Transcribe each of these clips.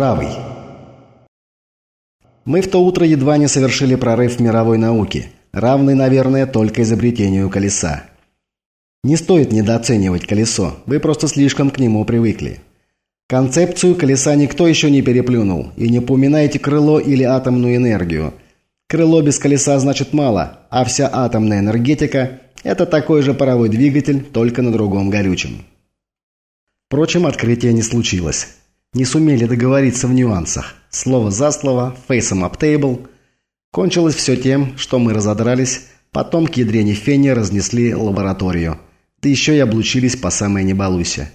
правый. Мы в то утро едва не совершили прорыв в мировой науке, равный, наверное, только изобретению колеса. Не стоит недооценивать колесо, вы просто слишком к нему привыкли. Концепцию колеса никто еще не переплюнул, и не упоминайте крыло или атомную энергию. Крыло без колеса значит мало, а вся атомная энергетика – это такой же паровой двигатель, только на другом горючем. Впрочем, открытия не случилось. Не сумели договориться в нюансах. Слово за слово, фейсом table. Кончилось все тем, что мы разодрались, потом к ядрене фени разнесли лабораторию. Да еще и облучились по самой не балуйся.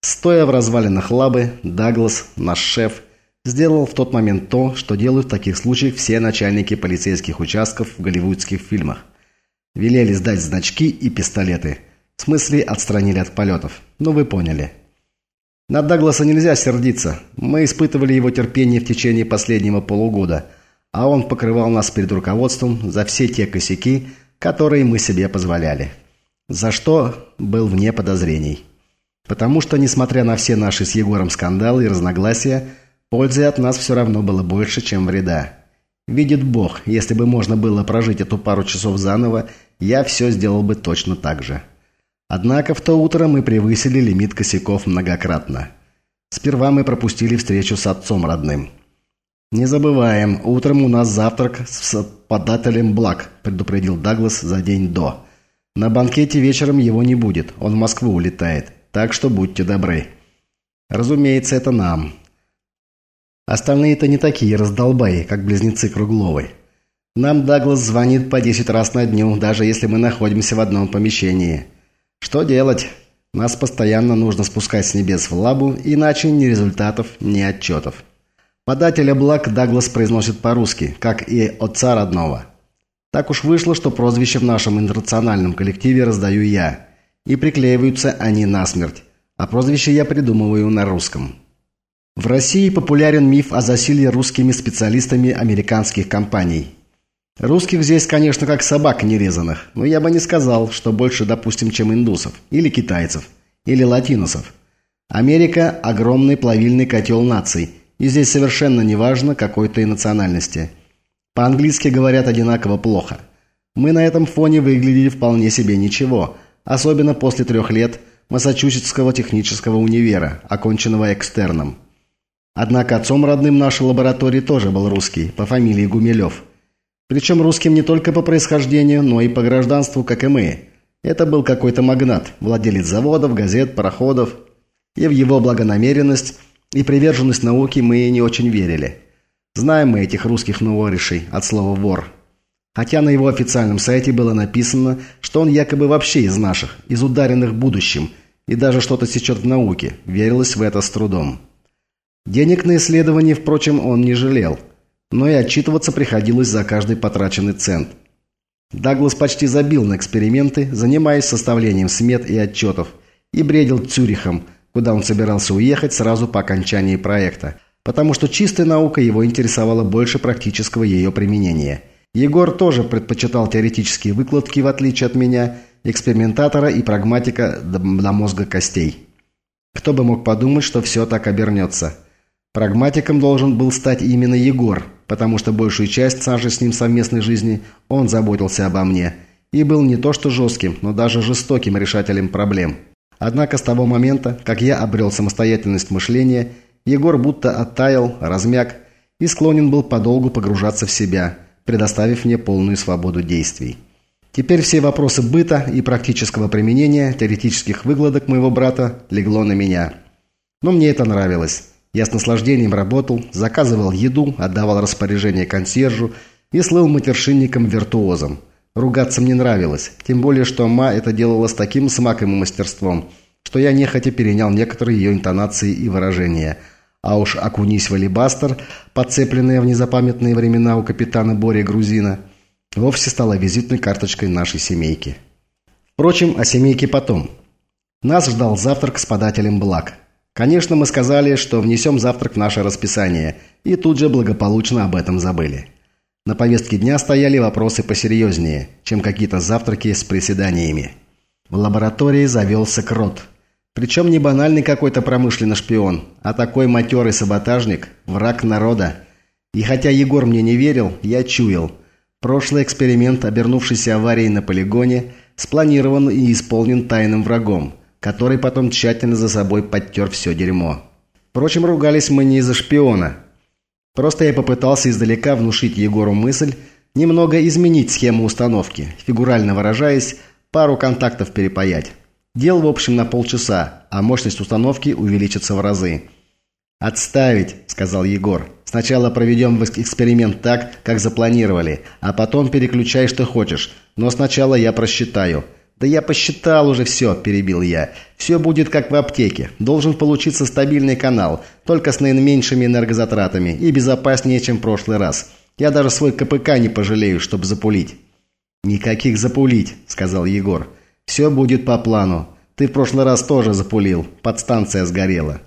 Стоя в развалинах лабы, Даглас, наш шеф, сделал в тот момент то, что делают в таких случаях все начальники полицейских участков в голливудских фильмах. Велели сдать значки и пистолеты. В смысле, отстранили от полетов. Ну, вы поняли. На Дагласа нельзя сердиться. Мы испытывали его терпение в течение последнего полугода, а он покрывал нас перед руководством за все те косяки, которые мы себе позволяли. За что был вне подозрений. Потому что, несмотря на все наши с Егором скандалы и разногласия, пользы от нас все равно было больше, чем вреда. Видит Бог, если бы можно было прожить эту пару часов заново, я все сделал бы точно так же. Однако в то утро мы превысили лимит косяков многократно. Сперва мы пропустили встречу с отцом родным. «Не забываем, утром у нас завтрак с подателем благ», – предупредил Даглас за день до. «На банкете вечером его не будет, он в Москву улетает, так что будьте добры». «Разумеется, это нам». Остальные-то не такие раздолбаи, как близнецы Кругловой. Нам Даглас звонит по 10 раз на дню, даже если мы находимся в одном помещении. Что делать? Нас постоянно нужно спускать с небес в лабу, иначе ни результатов, ни отчетов. Подателя благ Даглас произносит по-русски, как и отца родного. Так уж вышло, что прозвище в нашем интернациональном коллективе раздаю я. И приклеиваются они насмерть. А прозвище я придумываю на русском. В России популярен миф о засилье русскими специалистами американских компаний. Русских здесь, конечно, как собак нерезанных, но я бы не сказал, что больше, допустим, чем индусов, или китайцев, или латиносов. Америка – огромный плавильный котел наций, и здесь совершенно не важно какой то национальности. По-английски говорят одинаково плохо. Мы на этом фоне выглядели вполне себе ничего, особенно после трех лет Массачусетского технического универа, оконченного экстерном. Однако отцом родным нашей лаборатории тоже был русский, по фамилии Гумилев – причем русским не только по происхождению, но и по гражданству, как и мы. Это был какой-то магнат, владелец заводов, газет, пароходов. И в его благонамеренность и приверженность науке мы не очень верили. Знаем мы этих русских новоришей от слова «вор». Хотя на его официальном сайте было написано, что он якобы вообще из наших, из ударенных будущим, и даже что-то сечет в науке, верилось в это с трудом. Денег на исследование, впрочем, он не жалел – но и отчитываться приходилось за каждый потраченный цент. Даглас почти забил на эксперименты, занимаясь составлением смет и отчетов, и бредил Цюрихом, куда он собирался уехать сразу по окончании проекта, потому что чистая наука его интересовала больше практического ее применения. Егор тоже предпочитал теоретические выкладки, в отличие от меня, экспериментатора и прагматика до мозга костей. Кто бы мог подумать, что все так обернется. Прагматиком должен был стать именно Егор – потому что большую часть нашей с ним совместной жизни он заботился обо мне и был не то что жестким, но даже жестоким решателем проблем. Однако с того момента, как я обрел самостоятельность мышления, Егор будто оттаял, размяк и склонен был подолгу погружаться в себя, предоставив мне полную свободу действий. Теперь все вопросы быта и практического применения теоретических выкладок моего брата легло на меня. Но мне это нравилось. Я с наслаждением работал, заказывал еду, отдавал распоряжение консьержу и слыл матершинником-виртуозом. Ругаться мне нравилось, тем более, что Ма это делала с таким смаком и мастерством, что я нехотя перенял некоторые ее интонации и выражения. А уж окунись в алибастер, подцепленная в незапамятные времена у капитана Бори Грузина, вовсе стала визитной карточкой нашей семейки. Впрочем, о семейке потом. Нас ждал завтрак с подателем благ – Конечно, мы сказали, что внесем завтрак в наше расписание, и тут же благополучно об этом забыли. На повестке дня стояли вопросы посерьезнее, чем какие-то завтраки с приседаниями. В лаборатории завелся крот. Причем не банальный какой-то промышленный шпион, а такой матерый саботажник, враг народа. И хотя Егор мне не верил, я чуял. Прошлый эксперимент, обернувшийся аварией на полигоне, спланирован и исполнен тайным врагом, который потом тщательно за собой подтер все дерьмо. Впрочем, ругались мы не из-за шпиона. Просто я попытался издалека внушить Егору мысль немного изменить схему установки, фигурально выражаясь, пару контактов перепаять. Дел, в общем, на полчаса, а мощность установки увеличится в разы. «Отставить», – сказал Егор. «Сначала проведем эксперимент так, как запланировали, а потом переключай, что хочешь. Но сначала я просчитаю». «Да я посчитал уже все», – перебил я. «Все будет как в аптеке. Должен получиться стабильный канал, только с наименьшими энергозатратами и безопаснее, чем в прошлый раз. Я даже свой КПК не пожалею, чтобы запулить». «Никаких запулить», – сказал Егор. «Все будет по плану. Ты в прошлый раз тоже запулил. Подстанция сгорела».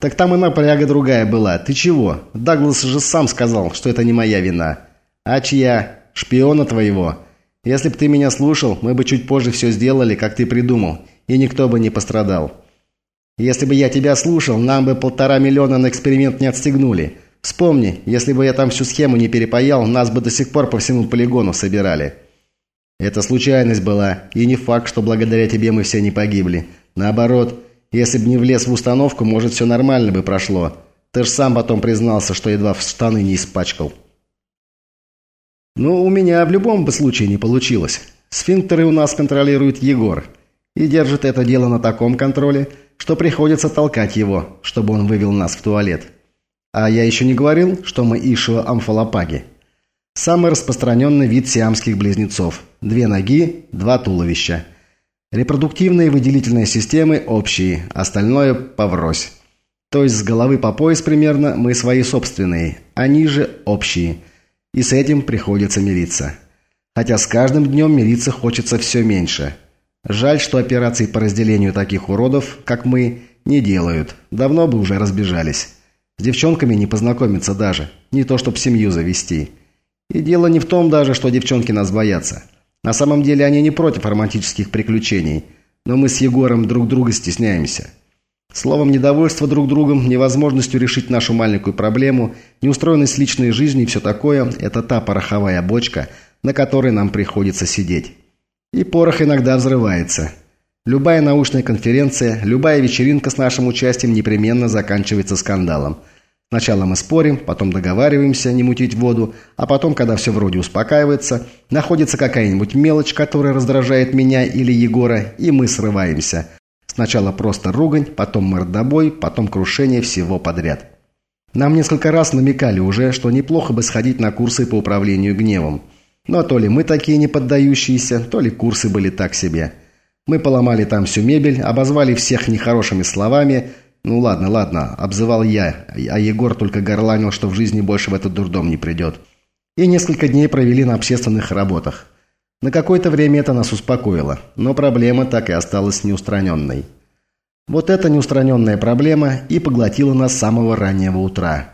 «Так там и напряга другая была. Ты чего? Даглас же сам сказал, что это не моя вина». «А чья? Шпиона твоего?» Если бы ты меня слушал, мы бы чуть позже все сделали, как ты придумал, и никто бы не пострадал. Если бы я тебя слушал, нам бы полтора миллиона на эксперимент не отстегнули. Вспомни, если бы я там всю схему не перепаял, нас бы до сих пор по всему полигону собирали. Это случайность была, и не факт, что благодаря тебе мы все не погибли. Наоборот, если бы не влез в установку, может, все нормально бы прошло. Ты ж сам потом признался, что едва в штаны не испачкал. Ну, у меня в любом бы случае не получилось. Сфинктеры у нас контролирует Егор. И держит это дело на таком контроле, что приходится толкать его, чтобы он вывел нас в туалет. А я еще не говорил, что мы Ишуа амфалопаги. Самый распространенный вид сиамских близнецов. Две ноги, два туловища. Репродуктивные выделительные системы общие, остальное поврось. То есть с головы по пояс примерно мы свои собственные, они же общие – и с этим приходится мириться. Хотя с каждым днем мириться хочется все меньше. Жаль, что операции по разделению таких уродов, как мы, не делают. Давно бы уже разбежались. С девчонками не познакомиться даже. Не то, чтобы семью завести. И дело не в том даже, что девчонки нас боятся. На самом деле они не против романтических приключений. Но мы с Егором друг друга стесняемся. Словом, недовольство друг другом, невозможностью решить нашу маленькую проблему, неустроенность личной жизни и все такое – это та пороховая бочка, на которой нам приходится сидеть. И порох иногда взрывается. Любая научная конференция, любая вечеринка с нашим участием непременно заканчивается скандалом. Сначала мы спорим, потом договариваемся не мутить воду, а потом, когда все вроде успокаивается, находится какая-нибудь мелочь, которая раздражает меня или Егора, и мы срываемся – Сначала просто ругань, потом мордобой, потом крушение всего подряд. Нам несколько раз намекали уже, что неплохо бы сходить на курсы по управлению гневом. Но то ли мы такие не поддающиеся, то ли курсы были так себе. Мы поломали там всю мебель, обозвали всех нехорошими словами. Ну ладно, ладно, обзывал я, а Егор только горланил, что в жизни больше в этот дурдом не придет. И несколько дней провели на общественных работах. На какое-то время это нас успокоило, но проблема так и осталась неустраненной. Вот эта неустраненная проблема и поглотила нас с самого раннего утра.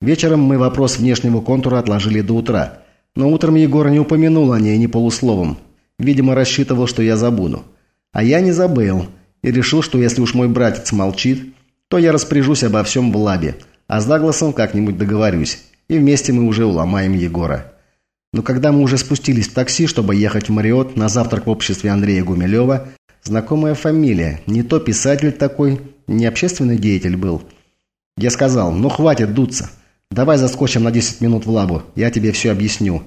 Вечером мы вопрос внешнего контура отложили до утра, но утром Егор не упомянул о ней ни полусловом. Видимо, рассчитывал, что я забуду. А я не забыл и решил, что если уж мой братец молчит, то я распоряжусь обо всем в лабе, а с Дагласом как-нибудь договорюсь, и вместе мы уже уломаем Егора. Но когда мы уже спустились в такси, чтобы ехать в Мариот на завтрак в обществе Андрея Гумилева, знакомая фамилия, не то писатель такой, не общественный деятель был. Я сказал, ну хватит дуться, давай заскочим на 10 минут в лабу, я тебе все объясню.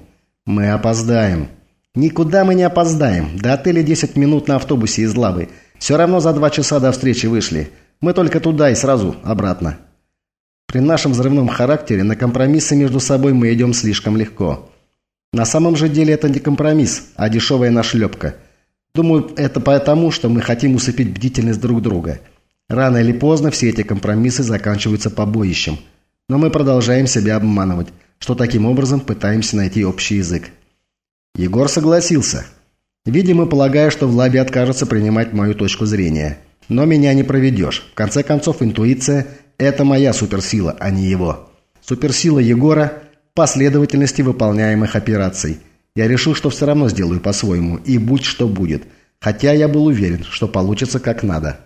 Мы опоздаем. Никуда мы не опоздаем, до отеля 10 минут на автобусе из лабы. Все равно за два часа до встречи вышли. Мы только туда и сразу обратно. При нашем взрывном характере на компромиссы между собой мы идем слишком легко. На самом же деле это не компромисс, а дешевая нашлепка. Думаю, это потому, что мы хотим усыпить бдительность друг друга. Рано или поздно все эти компромиссы заканчиваются побоищем. Но мы продолжаем себя обманывать, что таким образом пытаемся найти общий язык. Егор согласился. Видимо, полагая, что в лабе откажется принимать мою точку зрения. Но меня не проведешь. В конце концов, интуиция – это моя суперсила, а не его. Суперсила Егора – последовательности выполняемых операций. Я решил, что все равно сделаю по-своему, и будь что будет, хотя я был уверен, что получится как надо.